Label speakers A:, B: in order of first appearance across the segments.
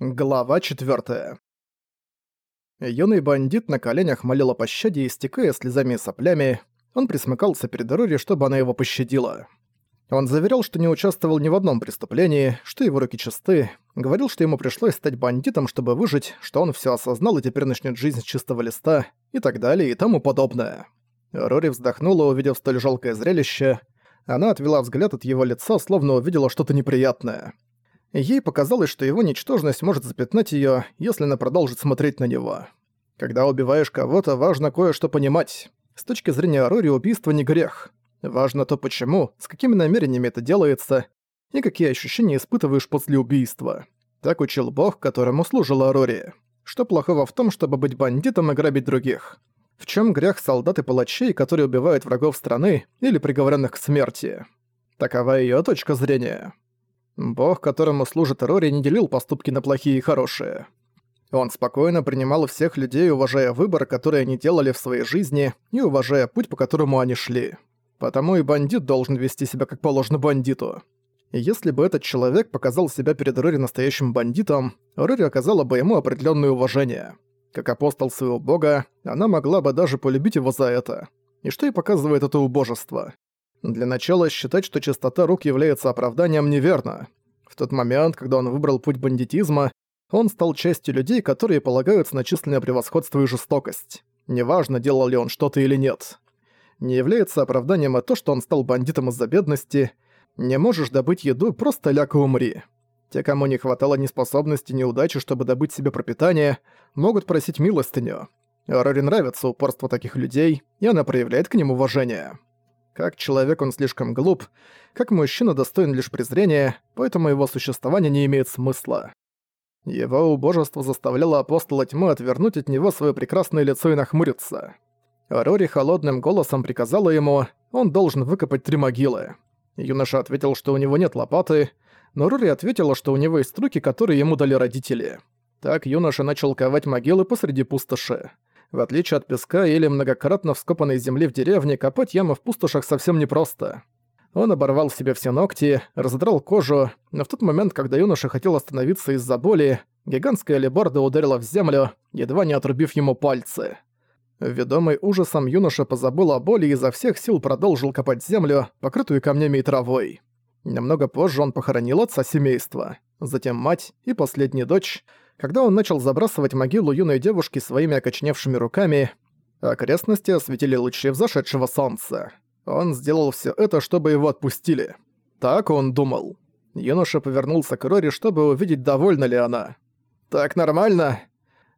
A: Глава 4. Юный бандит на коленях молил о пощаде, истекая слезами и соплями. Он присмыкался перед Рори, чтобы она его пощадила. Он заверял, что не участвовал ни в одном преступлении, что его руки чисты, говорил, что ему пришлось стать бандитом, чтобы выжить, что он все осознал и теперь начнет жизнь с чистого листа, и так далее и тому подобное. Рори вздохнула, увидев столь жалкое зрелище. Она отвела взгляд от его лица, словно увидела что-то неприятное. Ей показалось, что его ничтожность может запятнать её, если она продолжит смотреть на него. Когда убиваешь кого-то, важно кое-что понимать. С точки зрения Рори убийство не грех. Важно то почему, с какими намерениями это делается, и какие ощущения испытываешь после убийства. Так учил бог, которому служила Рори. Что плохого в том, чтобы быть бандитом и грабить других? В чем грех солдат и палачей, которые убивают врагов страны или приговоренных к смерти? Такова ее точка зрения. Бог, которому служит Рори, не делил поступки на плохие и хорошие. Он спокойно принимал всех людей, уважая выбор, который они делали в своей жизни, и уважая путь, по которому они шли. Потому и бандит должен вести себя как положено бандиту. И если бы этот человек показал себя перед Рори настоящим бандитом, Рори оказала бы ему определенное уважение. Как апостол своего бога, она могла бы даже полюбить его за это. И что и показывает это убожество. Для начала считать, что чистота рук является оправданием, неверно. В тот момент, когда он выбрал путь бандитизма, он стал частью людей, которые полагаются на численное превосходство и жестокость. Неважно, делал ли он что-то или нет. Не является оправданием и то, что он стал бандитом из-за бедности. Не можешь добыть еду, просто ляг и умри. Те, кому не хватало ни способности, ни удачи, чтобы добыть себе пропитание, могут просить милостыню. Рори нравится упорство таких людей, и она проявляет к ним уважение. Как человек он слишком глуп, как мужчина достоин лишь презрения, поэтому его существование не имеет смысла. Его убожество заставляло апостола тьмы отвернуть от него свое прекрасное лицо и нахмуриться. Рори холодным голосом приказала ему, он должен выкопать три могилы. Юноша ответил, что у него нет лопаты, но Рори ответила, что у него есть руки, которые ему дали родители. Так юноша начал ковать могилы посреди пустоши. В отличие от песка или многократно вскопанной земли в деревне, копать ямы в пустошах совсем непросто. Он оборвал себе все ногти, разодрал кожу, но в тот момент, когда юноша хотел остановиться из-за боли, гигантская леборда ударила в землю, едва не отрубив ему пальцы. Ведомый ужасом юноша позабыл о боли и изо всех сил продолжил копать землю, покрытую камнями и травой. Немного позже он похоронил отца семейства, затем мать и последнюю дочь, когда он начал забрасывать могилу юной девушки своими окочневшими руками, окрестности осветили лучи взошедшего солнца. Он сделал все это, чтобы его отпустили. Так он думал. Юноша повернулся к Рори, чтобы увидеть, довольна ли она. «Так нормально?»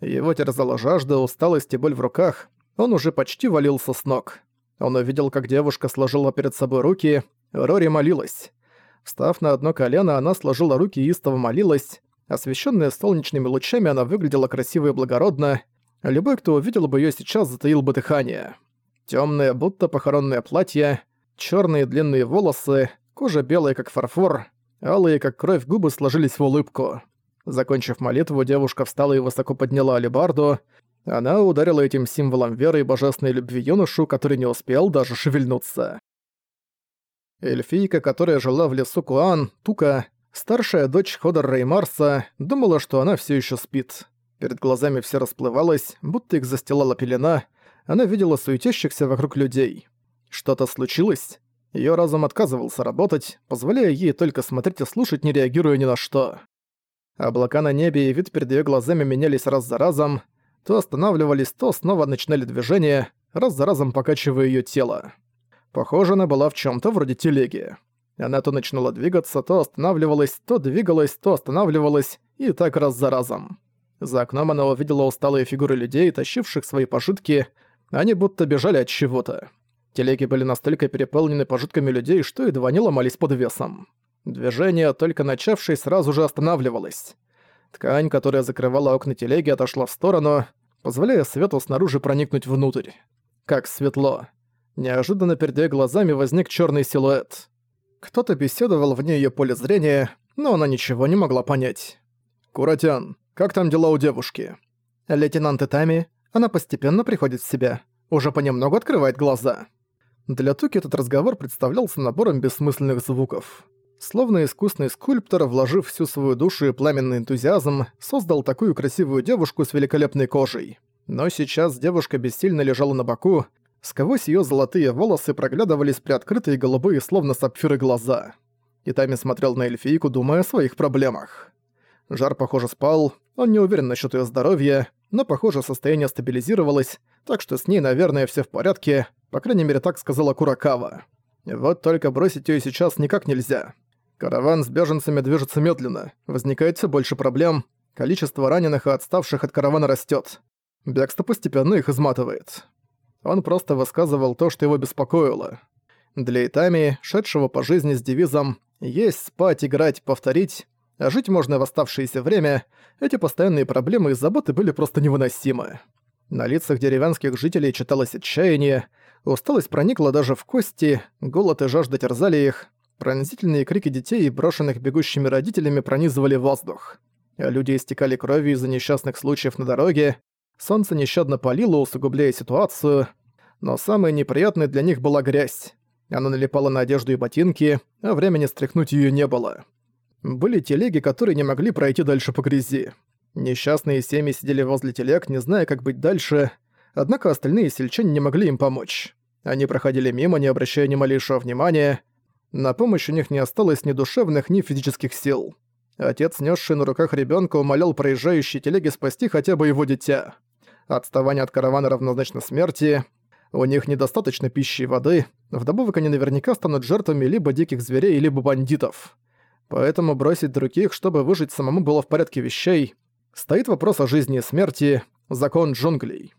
A: Его терзала жажда, усталость и боль в руках. Он уже почти валился с ног. Он увидел, как девушка сложила перед собой руки. Рори молилась. Встав на одно колено, она сложила руки и истово молилась. Освещенная солнечными лучами, она выглядела красиво и благородно. Любой, кто увидел бы ее сейчас, затаил бы дыхание. Темное, будто похоронное платье, черные длинные волосы, кожа белая, как фарфор, алые, как кровь, губы сложились в улыбку. Закончив молитву, девушка встала и высоко подняла алебарду. Она ударила этим символом веры и божественной любви юношу, который не успел даже шевельнуться. Эльфийка, которая жила в лесу Куан, Тука, Старшая дочь Ходор Реймарса думала, что она все еще спит. Перед глазами все расплывалось, будто их застилала пелена. Она видела суетящихся вокруг людей. Что-то случилось? Ее разум отказывался работать, позволяя ей только смотреть и слушать, не реагируя ни на что. Облака на небе и вид перед ее глазами менялись раз за разом, то останавливались, то снова начинали движение, раз за разом покачивая ее тело. Похоже, она была в чем то вроде телеги. Она то начинала двигаться, то останавливалась, то двигалась, то останавливалась, и так раз за разом. За окном она увидела усталые фигуры людей, тащивших свои пожитки, они будто бежали от чего-то. Телеги были настолько переполнены пожитками людей, что едва не ломались под весом. Движение, только начавшее, сразу же останавливалось. Ткань, которая закрывала окна телеги, отошла в сторону, позволяя свету снаружи проникнуть внутрь. Как светло. Неожиданно перед её глазами возник чёрный силуэт. Кто-то беседовал вне её поля зрения, но она ничего не могла понять. «Куратян, как там дела у девушки?» «Лейтенант Итами, она постепенно приходит в себя, уже понемногу открывает глаза». Для Туки этот разговор представлялся набором бессмысленных звуков. Словно искусный скульптор, вложив всю свою душу и пламенный энтузиазм, создал такую красивую девушку с великолепной кожей. Но сейчас девушка бессильно лежала на боку, сквозь её золотые волосы проглядывались приоткрытые голубые, словно сапфиры, глаза. Итами смотрел на эльфийку, думая о своих проблемах. Жар, похоже, спал, он не уверен насчет её здоровья, но, похоже, состояние стабилизировалось, так что с ней, наверное, все в порядке, по крайней мере, так сказала Куракава. Вот только бросить её сейчас никак нельзя. Караван с беженцами движется медленно, возникает все больше проблем, количество раненых и отставших от каравана растет. Бегство постепенно их изматывает. Он просто высказывал то, что его беспокоило. Для Итами, шедшего по жизни с девизом «Есть, спать, играть, повторить», а жить можно в оставшееся время, эти постоянные проблемы и заботы были просто невыносимы. На лицах деревенских жителей читалось отчаяние, усталость проникла даже в кости, голод и жажда терзали их, Пронзительные крики детей, брошенных бегущими родителями, пронизывали воздух. Люди истекали кровью из-за несчастных случаев на дороге, солнце нещадно палило, усугубляя ситуацию, но самой неприятной для них была грязь. Она налипала на одежду и ботинки, а времени стряхнуть ее не было. Были телеги, которые не могли пройти дальше по грязи. Несчастные семьи сидели возле телег, не зная, как быть дальше, однако остальные сельчане не могли им помочь. Они проходили мимо, не обращая ни малейшего внимания, на помощь у них не осталось ни душевных, ни физических сил. Отец, несший на руках ребенка, умолял проезжающие телеги спасти хотя бы его дитя. Отставание от каравана равнозначно смерти. У них недостаточно пищи и воды. Вдобавок они наверняка станут жертвами либо диких зверей, либо бандитов. Поэтому бросить других, чтобы выжить самому, было в порядке вещей. Стоит вопрос о жизни и смерти, закон джунглей.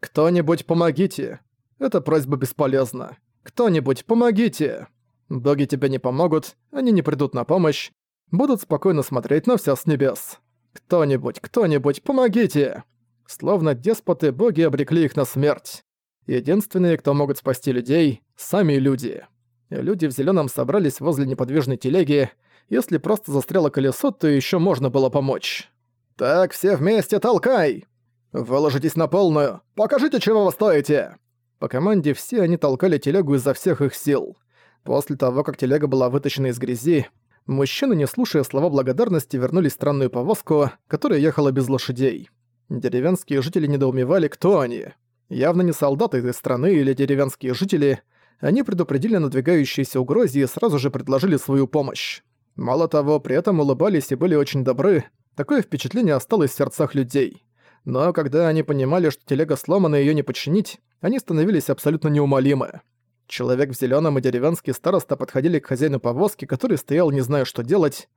A: «Кто-нибудь помогите!» Эта просьба бесполезна. «Кто-нибудь помогите!» Боги тебе не помогут, они не придут на помощь, будут спокойно смотреть на всё с небес. Кто-нибудь, кто-нибудь, помогите! Словно деспоты, боги обрекли их на смерть. Единственные, кто могут спасти людей — сами люди. Люди в зелёном собрались возле неподвижной телеги. Если просто застряло колесо, то ещё можно было помочь. «Так, все вместе толкай! Выложитесь на полную! Покажите, чего вы стоите!» По команде все они толкали телегу изо всех их сил. После того, как телега была вытащена из грязи, мужчины, не слушая слова благодарности, вернулись в странную повозку, которая ехала без лошадей. Деревенские жители недоумевали, кто они. Явно не солдаты этой страны или деревенские жители. Они предупредили надвигающиеся угрозе и сразу же предложили свою помощь. Мало того, при этом улыбались и были очень добры. Такое впечатление осталось в сердцах людей. Но когда они понимали, что телега сломана и её не починить, они становились абсолютно неумолимы. Человек в зеленом и деревенский староста подходили к хозяину повозки, который стоял не зная, что делать,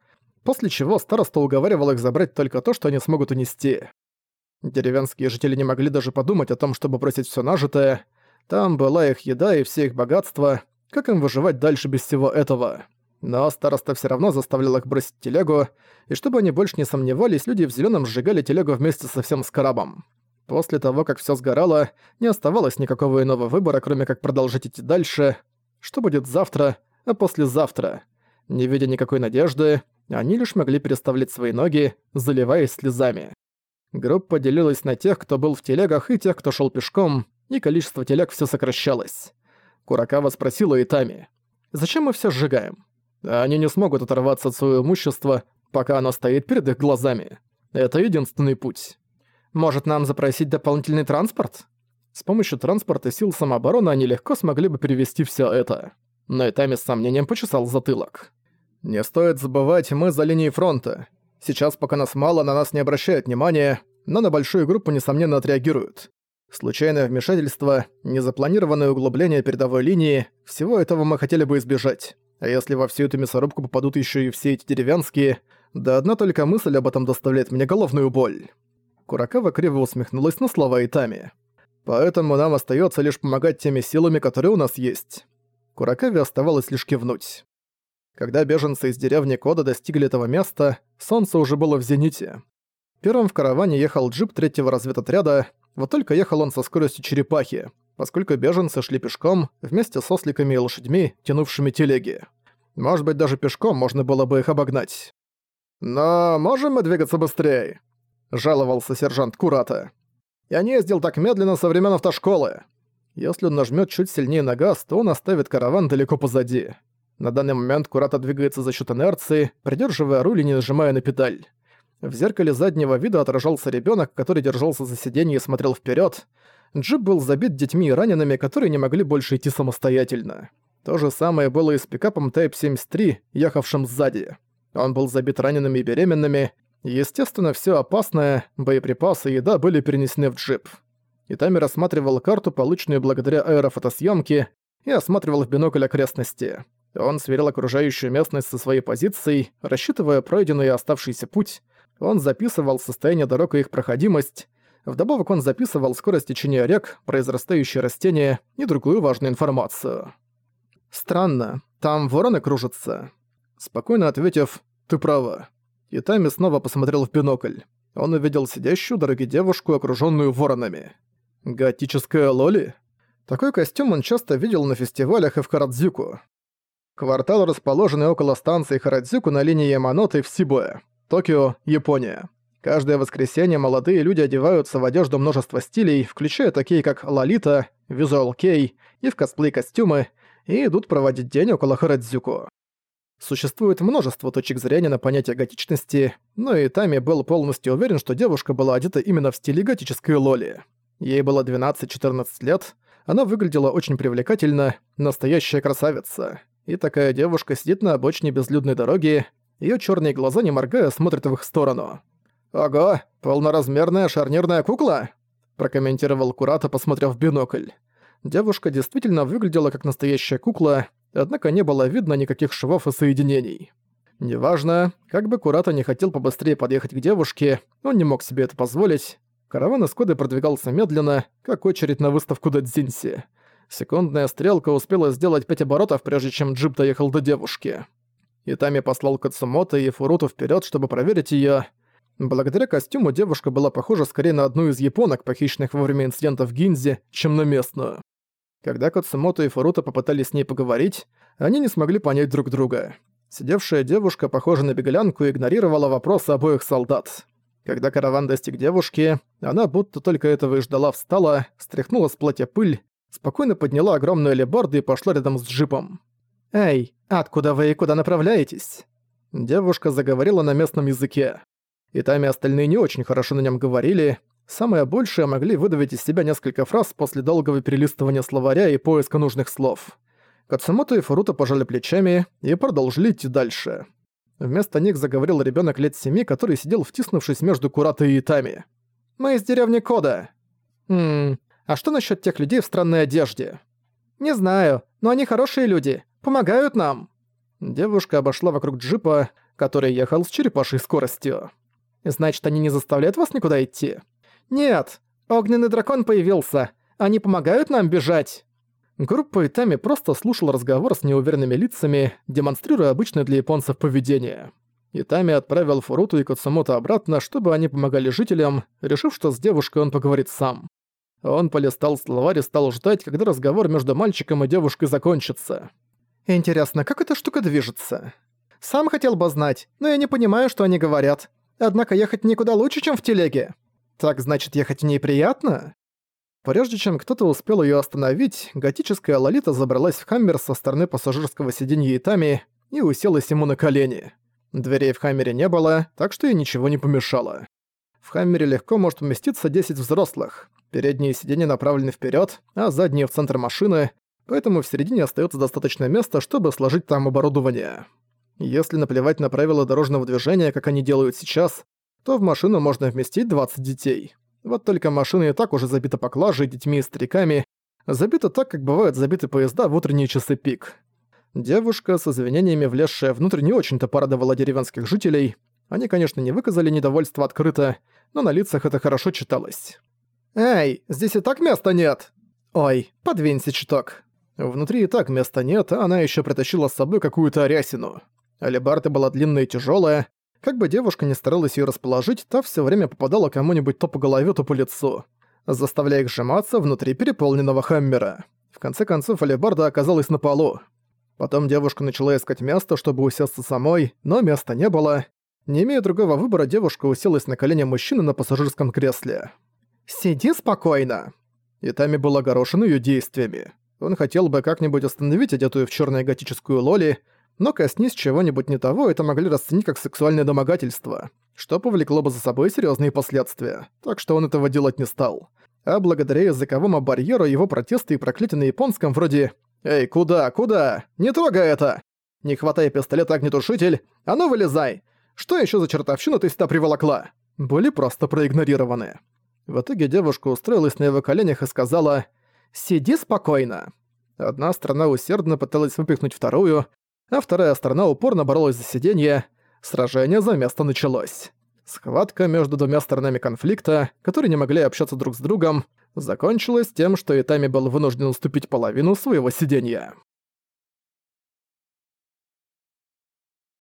A: после чего староста уговаривал их забрать только то, что они смогут унести. Деревенские жители не могли даже подумать о том, чтобы бросить все нажитое. Там была их еда и все их богатства. Как им выживать дальше без всего этого? Но староста все равно заставлял их бросить телегу, и чтобы они больше не сомневались, люди в зеленом сжигали телегу вместе со всем скарабом. После того, как всё сгорало, не оставалось никакого иного выбора, кроме как продолжить идти дальше. Что будет завтра, а послезавтра? Не видя никакой надежды, они лишь могли переставлять свои ноги, заливаясь слезами. Группа делилась на тех, кто был в телегах, и тех, кто шёл пешком, и количество телег всё сокращалось. Куракава спросила Итами, «Зачем мы всё сжигаем? Они не смогут оторваться от своего имущества, пока оно стоит перед их глазами. Это единственный путь». Может, нам запросить дополнительный транспорт? С помощью транспорта сил самообороны они легко смогли бы перевести все это. Но Итами с сомнением почесал затылок. «Не стоит забывать, мы за линией фронта. Сейчас, пока нас мало, на нас не обращают внимания, но на большую группу, несомненно, отреагируют. Случайное вмешательство, незапланированное углубление передовой линии – всего этого мы хотели бы избежать. А если во всю эту мясорубку попадут еще и все эти деревенские, да одна только мысль об этом доставляет мне головную боль». Куракава криво усмехнулась на слова Итами. «Поэтому нам остается лишь помогать теми силами, которые у нас есть». Куракаве оставалось лишь кивнуть. Когда беженцы из деревни Кода достигли этого места, солнце уже было в зените. Первым в караване ехал джип третьего разведотряда, вот только ехал он со скоростью черепахи, поскольку беженцы шли пешком вместе с осликами и лошадьми, тянувшими телеги. Может быть, даже пешком можно было бы их обогнать. «Но можем мы двигаться быстрее?» жаловался сержант Курата. «Я не ездил так медленно со времен автошколы. Если он нажмет чуть сильнее на газ, то он оставит караван далеко позади. На данный момент Курата двигается за счет инерции, придерживая руль и не нажимая на педаль. В зеркале заднего вида отражался ребенок, который держался за сиденье и смотрел вперед. Джип был забит детьми и ранеными, которые не могли больше идти самостоятельно. То же самое было и с пикапом Type 73, ехавшим сзади. Он был забит ранеными и беременными. Естественно, все опасное, боеприпасы и еда были перенесены в джип. Итами рассматривал карту, полученную благодаря аэрофотосъемке, и осматривал в бинокль окрестности. Он сверил окружающую местность со своей позицией, рассчитывая пройденный и оставшийся путь. Он записывал состояние дорог и их проходимость. Вдобавок он записывал скорость течения рек, произрастающие растения и другую важную информацию. «Странно, там вороны кружатся». Спокойно ответив «Ты права». Итами снова посмотрел в бинокль. Он увидел сидящую дороги девушку, окружённую воронами. Готическая лоли? Такой костюм он часто видел на фестивалях и в Харадзюку. Квартал, расположенный около станции Харадзюку на линии Яманоты в Сибуэ, Токио, Япония. Каждое воскресенье молодые люди одеваются в одежду множества стилей, включая такие как лолита, визуал кей и в косплей-костюмы, и идут проводить день около Харадзюку. Существует множество точек зрения на понятие готичности, но и Тами был полностью уверен, что девушка была одета именно в стиле готической лоли. Ей было 12-14 лет, она выглядела очень привлекательно, настоящая красавица. И такая девушка сидит на обочине безлюдной дороги, её чёрные глаза, не моргая, смотрят в их сторону. «Ого, полноразмерная шарнирная кукла?» прокомментировал Курата, посмотрев в бинокль. Девушка действительно выглядела как настоящая кукла, однако не было видно никаких швов и соединений. Неважно, как бы Курата не хотел побыстрее подъехать к девушке, он не мог себе это позволить. Караван из Коды продвигался медленно, как очередь на выставку Дадзинси. Секундная стрелка успела сделать пять оборотов, прежде чем джип доехал до девушки. Итами послал Кацумото и Фуруту вперед, чтобы проверить ее. Благодаря костюму девушка была похожа скорее на одну из японок, похищенных во время инцидента в Гинзе, чем на местную. Когда Кацумото и Фурута попытались с ней поговорить, они не смогли понять друг друга. Сидевшая девушка, похожа на беглянку, игнорировала вопросы обоих солдат. Когда караван достиг девушки, она будто только этого и ждала встала, стряхнула с платья пыль, спокойно подняла огромную алебарду и пошла рядом с джипом. «Эй, откуда вы и куда направляетесь?» Девушка заговорила на местном языке. И там и остальные не очень хорошо на нем говорили, Самое большее могли выдавить из себя несколько фраз после долгого перелистывания словаря и поиска нужных слов. Кацумото и Фуруто пожали плечами и продолжили идти дальше. Вместо них заговорил ребенок лет семи, который сидел втиснувшись между Курато и Итами. «Мы из деревни Кода». «Ммм, а что насчет тех людей в странной одежде?» «Не знаю, но они хорошие люди, помогают нам». Девушка обошла вокруг джипа, который ехал с черепашей скоростью. «Значит, они не заставляют вас никуда идти?» «Нет, огненный дракон появился. Они помогают нам бежать». Группа Итами просто слушала разговор с неуверенными лицами, демонстрируя обычное для японцев поведение. Итами отправил Фуруту и Кацумото обратно, чтобы они помогали жителям, решив, что с девушкой он поговорит сам. Он полистал словарь и стал ждать, когда разговор между мальчиком и девушкой закончится. «Интересно, как эта штука движется?» «Сам хотел бы знать, но я не понимаю, что они говорят. Однако ехать никуда лучше, чем в телеге. Так значит, ехать в ней приятно? Прежде чем кто-то успел ее остановить, готическая Лолита забралась в Хаммер со стороны пассажирского сиденья Итами и уселась ему на колени. Дверей в Хаммере не было, так что ей ничего не помешало. В Хаммере легко может уместиться 10 взрослых. Передние сиденья направлены вперед, а задние в центр машины, поэтому в середине остается достаточно места, чтобы сложить там оборудование. Если наплевать на правила дорожного движения, как они делают сейчас, то в машину можно вместить 20 детей. Вот только машина и так уже забита поклажей, детьми и стариками, забита так, как бывают забиты поезда в утренние часы пик. Девушка с извинениями, влезшая внутрь, не очень-то порадовала деревенских жителей. Они, конечно, не выказали недовольства открыто, но на лицах это хорошо читалось. «Эй, здесь и так места нет!» «Ой, подвинься чуток». Внутри и так места нет, а она еще притащила с собой какую-то арясину. Алибарда была длинная и тяжелая, как бы девушка ни старалась ее расположить, та все время попадала кому-нибудь то по голове, то по лицу, заставляя их сжиматься внутри переполненного хаммера. В конце концов, алебарда оказалась на полу. Потом девушка начала искать место, чтобы усесться самой, но места не было. Не имея другого выбора, девушка уселась на колени мужчины на пассажирском кресле. «Сиди спокойно!» Итами был огорошен ее действиями. Он хотел бы как-нибудь остановить одетую в черную готическую лоли, но коснись чего-нибудь не того, это могли расценить как сексуальное домогательство, что повлекло бы за собой серьезные последствия, так что он этого делать не стал. А благодаря языковому барьеру его протесты и проклятия на японском вроде «Эй, куда, куда? Не трогай это! Не хватай пистолет-огнетушитель! А ну вылезай! Что еще за чертовщину ты сюда приволокла?» были просто проигнорированы. В итоге девушка устроилась на его коленях и сказала «Сиди спокойно». Одна сторона усердно пыталась выпихнуть вторую, а вторая сторона упорно боролась за сиденье. Сражение за место началось. Схватка между двумя сторонами конфликта, которые не могли общаться друг с другом, закончилась тем, что Итами был вынужден уступить половину своего сиденья.